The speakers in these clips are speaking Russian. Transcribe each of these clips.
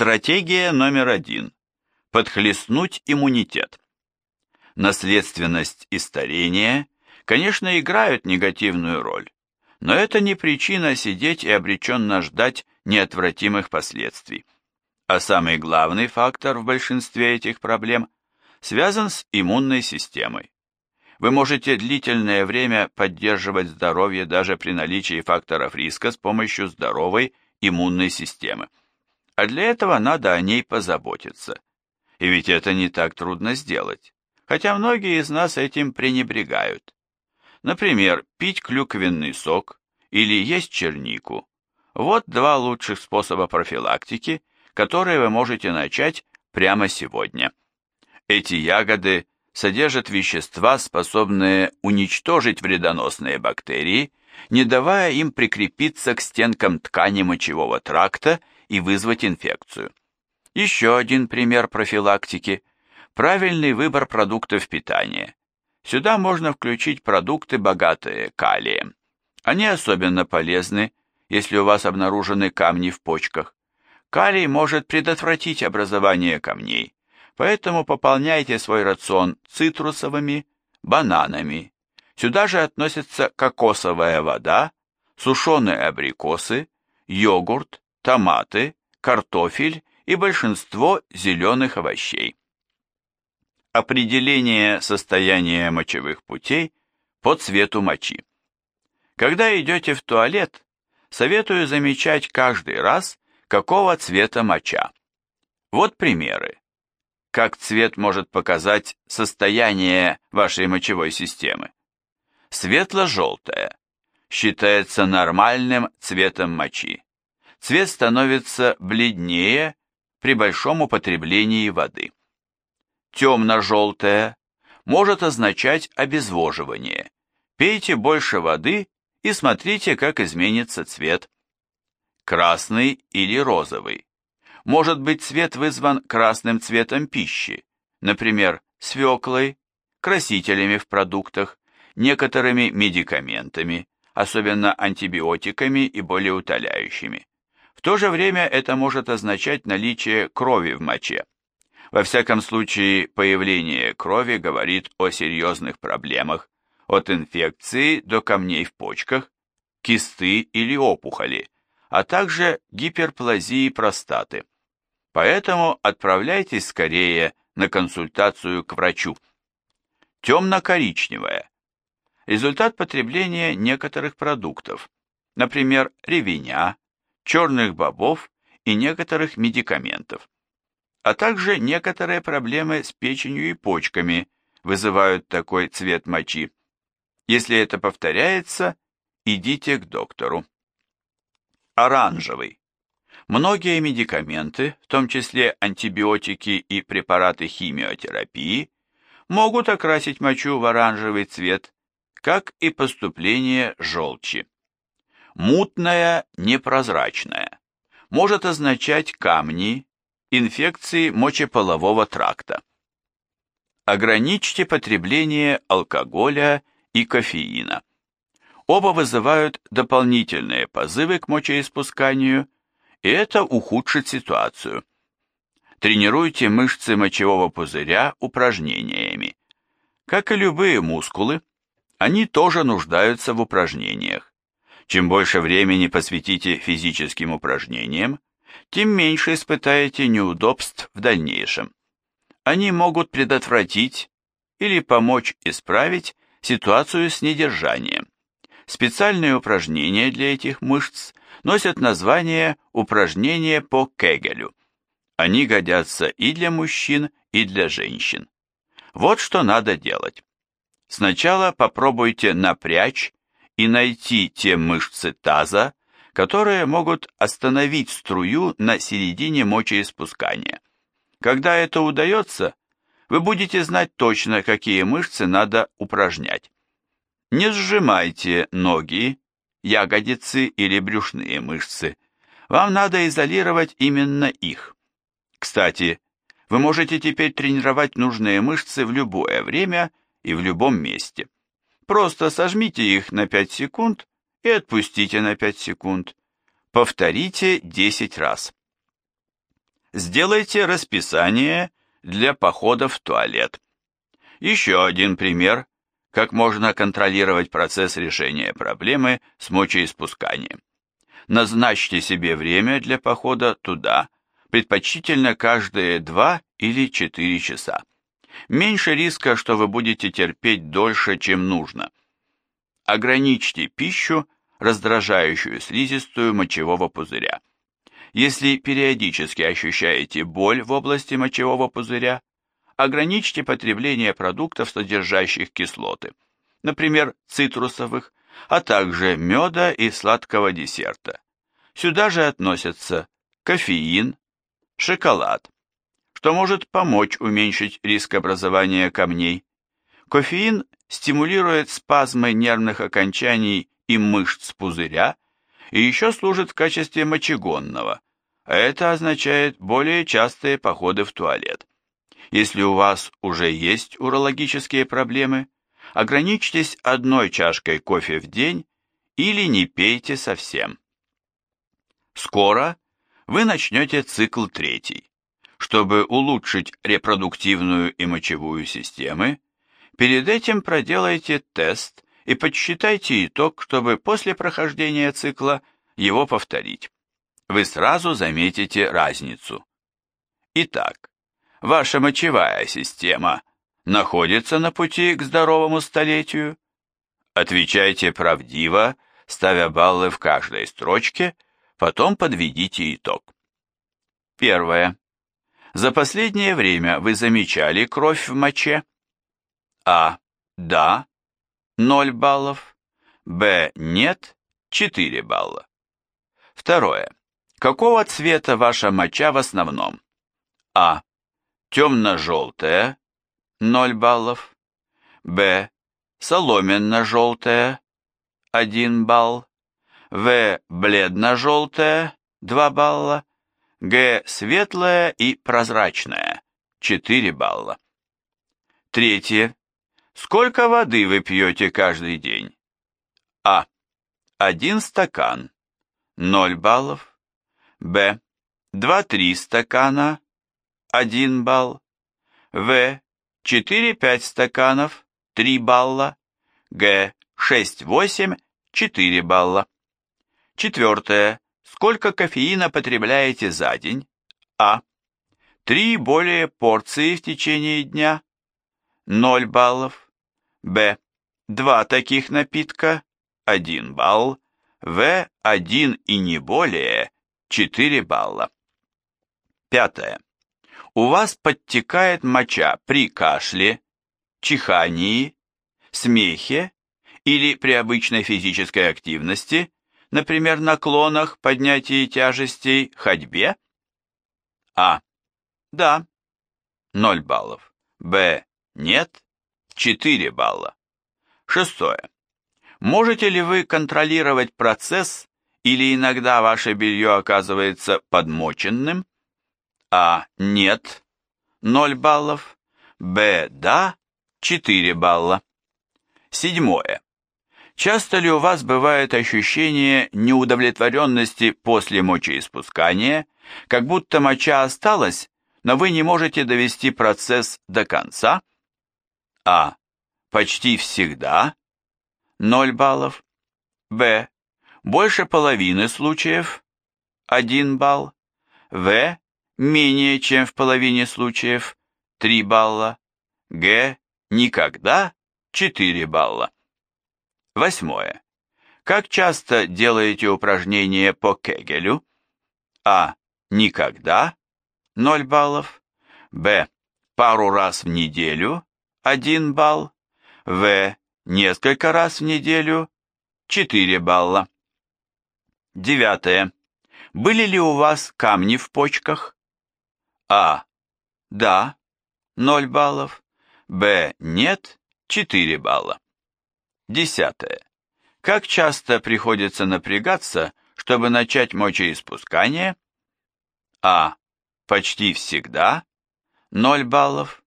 Стратегия номер один. Подхлестнуть иммунитет. Наследственность и старение, конечно, играют негативную роль, но это не причина сидеть и обреченно ждать неотвратимых последствий. А самый главный фактор в большинстве этих проблем связан с иммунной системой. Вы можете длительное время поддерживать здоровье даже при наличии факторов риска с помощью здоровой иммунной системы. А для этого надо о ней позаботиться. И ведь это не так трудно сделать, хотя многие из нас этим пренебрегают. Например, пить клюквенный сок или есть чернику. Вот два лучших способа профилактики, которые вы можете начать прямо сегодня. Эти ягоды содержат вещества, способные уничтожить вредоносные бактерии, не давая им прикрепиться к стенкам ткани мочевого тракта и вызвать инфекцию. Еще один пример профилактики – правильный выбор продуктов питания. Сюда можно включить продукты, богатые калием. Они особенно полезны, если у вас обнаружены камни в почках. Калий может предотвратить образование камней, поэтому пополняйте свой рацион цитрусовыми, бананами. Сюда же относятся кокосовая вода, сушеные абрикосы, йогурт, томаты, картофель и большинство зеленых овощей. Определение состояния мочевых путей по цвету мочи. Когда идете в туалет, советую замечать каждый раз, какого цвета моча. Вот примеры как цвет может показать состояние вашей мочевой системы. Светло-желтая считается нормальным цветом мочи. Цвет становится бледнее при большом употреблении воды. Темно-желтая может означать обезвоживание. Пейте больше воды и смотрите, как изменится цвет. Красный или розовый может быть цвет вызван красным цветом пищи, например, свеклой, красителями в продуктах, некоторыми медикаментами, особенно антибиотиками и болеутоляющими. В то же время это может означать наличие крови в моче. Во всяком случае, появление крови говорит о серьезных проблемах, от инфекции до камней в почках, кисты или опухоли, а также гиперплазии простаты. Поэтому отправляйтесь скорее на консультацию к врачу. Темно-коричневая. Результат потребления некоторых продуктов, например, ревеня, черных бобов и некоторых медикаментов. А также некоторые проблемы с печенью и почками вызывают такой цвет мочи. Если это повторяется, идите к доктору. Оранжевый. Многие медикаменты, в том числе антибиотики и препараты химиотерапии, могут окрасить мочу в оранжевый цвет, как и поступление желчи. Мутная, непрозрачная. Может означать камни, инфекции мочеполового тракта. Ограничьте потребление алкоголя и кофеина. Оба вызывают дополнительные позывы к мочеиспусканию и это ухудшит ситуацию. Тренируйте мышцы мочевого пузыря упражнениями. Как и любые мускулы, они тоже нуждаются в упражнениях. Чем больше времени посвятите физическим упражнениям, тем меньше испытаете неудобств в дальнейшем. Они могут предотвратить или помочь исправить ситуацию с недержанием. Специальные упражнения для этих мышц носят название упражнения по Кегелю. Они годятся и для мужчин, и для женщин. Вот что надо делать. Сначала попробуйте напрячь и найти те мышцы таза, которые могут остановить струю на середине мочеиспускания. Когда это удается, вы будете знать точно, какие мышцы надо упражнять. Не сжимайте ноги ягодицы или брюшные мышцы. Вам надо изолировать именно их. Кстати, вы можете теперь тренировать нужные мышцы в любое время и в любом месте. Просто сожмите их на 5 секунд и отпустите на 5 секунд. Повторите 10 раз. Сделайте расписание для похода в туалет. Еще один пример, как можно контролировать процесс решения проблемы с мочеиспусканием. Назначьте себе время для похода туда, предпочтительно каждые 2 или 4 часа. Меньше риска, что вы будете терпеть дольше, чем нужно. Ограничьте пищу, раздражающую слизистую мочевого пузыря. Если периодически ощущаете боль в области мочевого пузыря, ограничьте потребление продуктов, содержащих кислоты, например, цитрусовых, а также меда и сладкого десерта. Сюда же относятся кофеин, шоколад, что может помочь уменьшить риск образования камней. Кофеин стимулирует спазмы нервных окончаний и мышц пузыря и еще служит в качестве мочегонного, а это означает более частые походы в туалет. Если у вас уже есть урологические проблемы, ограничьтесь одной чашкой кофе в день или не пейте совсем. Скоро вы начнете цикл третий. Чтобы улучшить репродуктивную и мочевую системы, перед этим проделайте тест и подсчитайте итог, чтобы после прохождения цикла его повторить. Вы сразу заметите разницу. Итак, ваша мочевая система находится на пути к здоровому столетию? Отвечайте правдиво, ставя баллы в каждой строчке, потом подведите итог. Первое. За последнее время вы замечали кровь в моче? А. Да. 0 баллов. Б. Нет. 4 балла. Второе. Какого цвета ваша моча в основном? А. Темно-желтая. 0 баллов. Б. Соломенно-желтая. 1 балл. В. Бледно-желтая. 2 балла. Г. Светлая и прозрачная. 4 балла. Третье. Сколько воды вы пьете каждый день? А. Один стакан. 0 баллов. Б. 2-3 стакана. 1 балл. В. 4-5 стаканов. 3 балла. Г. 6-8. 4 балла. Четвертое. Сколько кофеина потребляете за день? А. Три более порции в течение дня. 0 баллов. Б. Два таких напитка. 1 балл. В. Один и не более. 4 балла. Пятое. У вас подтекает моча при кашле, чихании, смехе или при обычной физической активности, например, наклонах, поднятии тяжестей, ходьбе? А. Да. 0 баллов. Б. Нет. 4 балла. Шестое. Можете ли вы контролировать процесс или иногда ваше белье оказывается подмоченным? А. Нет. 0 баллов. Б. Да. 4 балла. Седьмое. Часто ли у вас бывает ощущение неудовлетворенности после мочеиспускания, как будто моча осталась, но вы не можете довести процесс до конца? А. Почти всегда. 0 баллов. Б. Больше половины случаев. 1 балл. В. Менее чем в половине случаев. 3 балла. Г. Никогда. 4 балла. Восьмое. Как часто делаете упражнения по Кегелю? А. Никогда. 0 баллов. Б. Пару раз в неделю. 1 балл. В. Несколько раз в неделю. 4 балла. Девятое. Были ли у вас камни в почках? А. Да. 0 баллов. Б. Нет. 4 балла. Десятое. Как часто приходится напрягаться, чтобы начать мочеиспускание? А. Почти всегда. 0 баллов.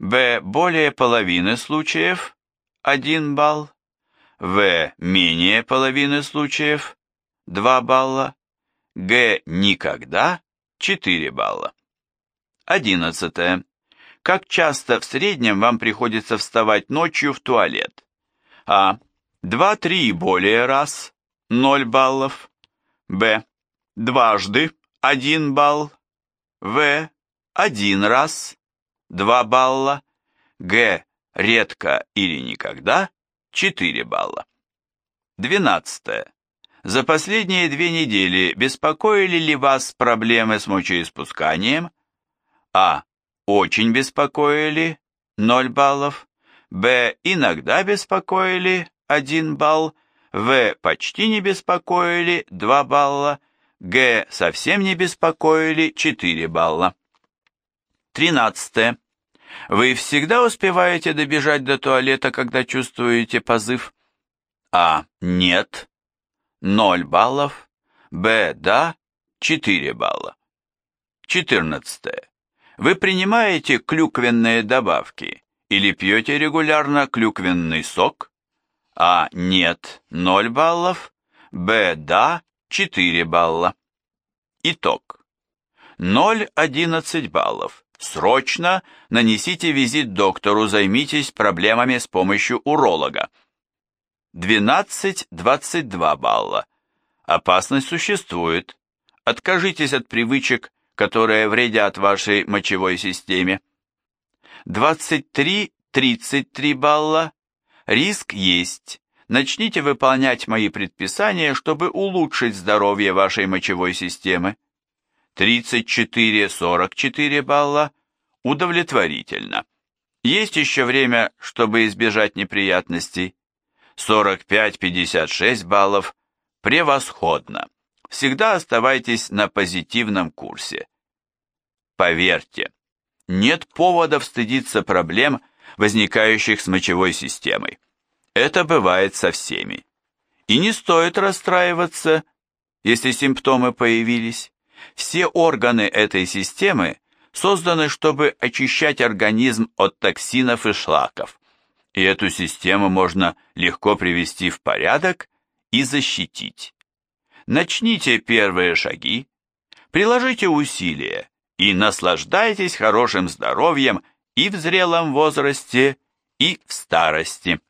Б. Более половины случаев. 1 балл. В. Менее половины случаев. 2 балла. Г. Никогда. 4 балла. 11. Как часто в среднем вам приходится вставать ночью в туалет? А. 2-3 и более раз, 0 баллов. Б. Дважды, 1 балл. В. Один раз, 2 балла. Г. Редко или никогда, 4 балла. 12. За последние две недели беспокоили ли вас проблемы с мочеиспусканием? А. Очень беспокоили, 0 баллов. Б. Иногда беспокоили, 1 балл. В. Почти не беспокоили, 2 балла. Г. Совсем не беспокоили, 4 балла. 13. Вы всегда успеваете добежать до туалета, когда чувствуете позыв? А. Нет. 0 баллов. Б. Да. 4 балла. 14. Вы принимаете клюквенные добавки или пьете регулярно клюквенный сок? А. Нет. 0 баллов. Б. Да. 4 балла. Итог. 0,11 баллов. Срочно нанесите визит доктору, займитесь проблемами с помощью уролога. 12-22 балла. Опасность существует. Откажитесь от привычек, которые вредят вашей мочевой системе. 23-33 балла. Риск есть. Начните выполнять мои предписания, чтобы улучшить здоровье вашей мочевой системы. 34-44 балла удовлетворительно. Есть еще время, чтобы избежать неприятностей. 45-56 баллов превосходно. Всегда оставайтесь на позитивном курсе. Поверьте, нет поводов стыдиться проблем, возникающих с мочевой системой. Это бывает со всеми. И не стоит расстраиваться, если симптомы появились. Все органы этой системы созданы, чтобы очищать организм от токсинов и шлаков. И эту систему можно легко привести в порядок и защитить. Начните первые шаги, приложите усилия и наслаждайтесь хорошим здоровьем и в зрелом возрасте, и в старости.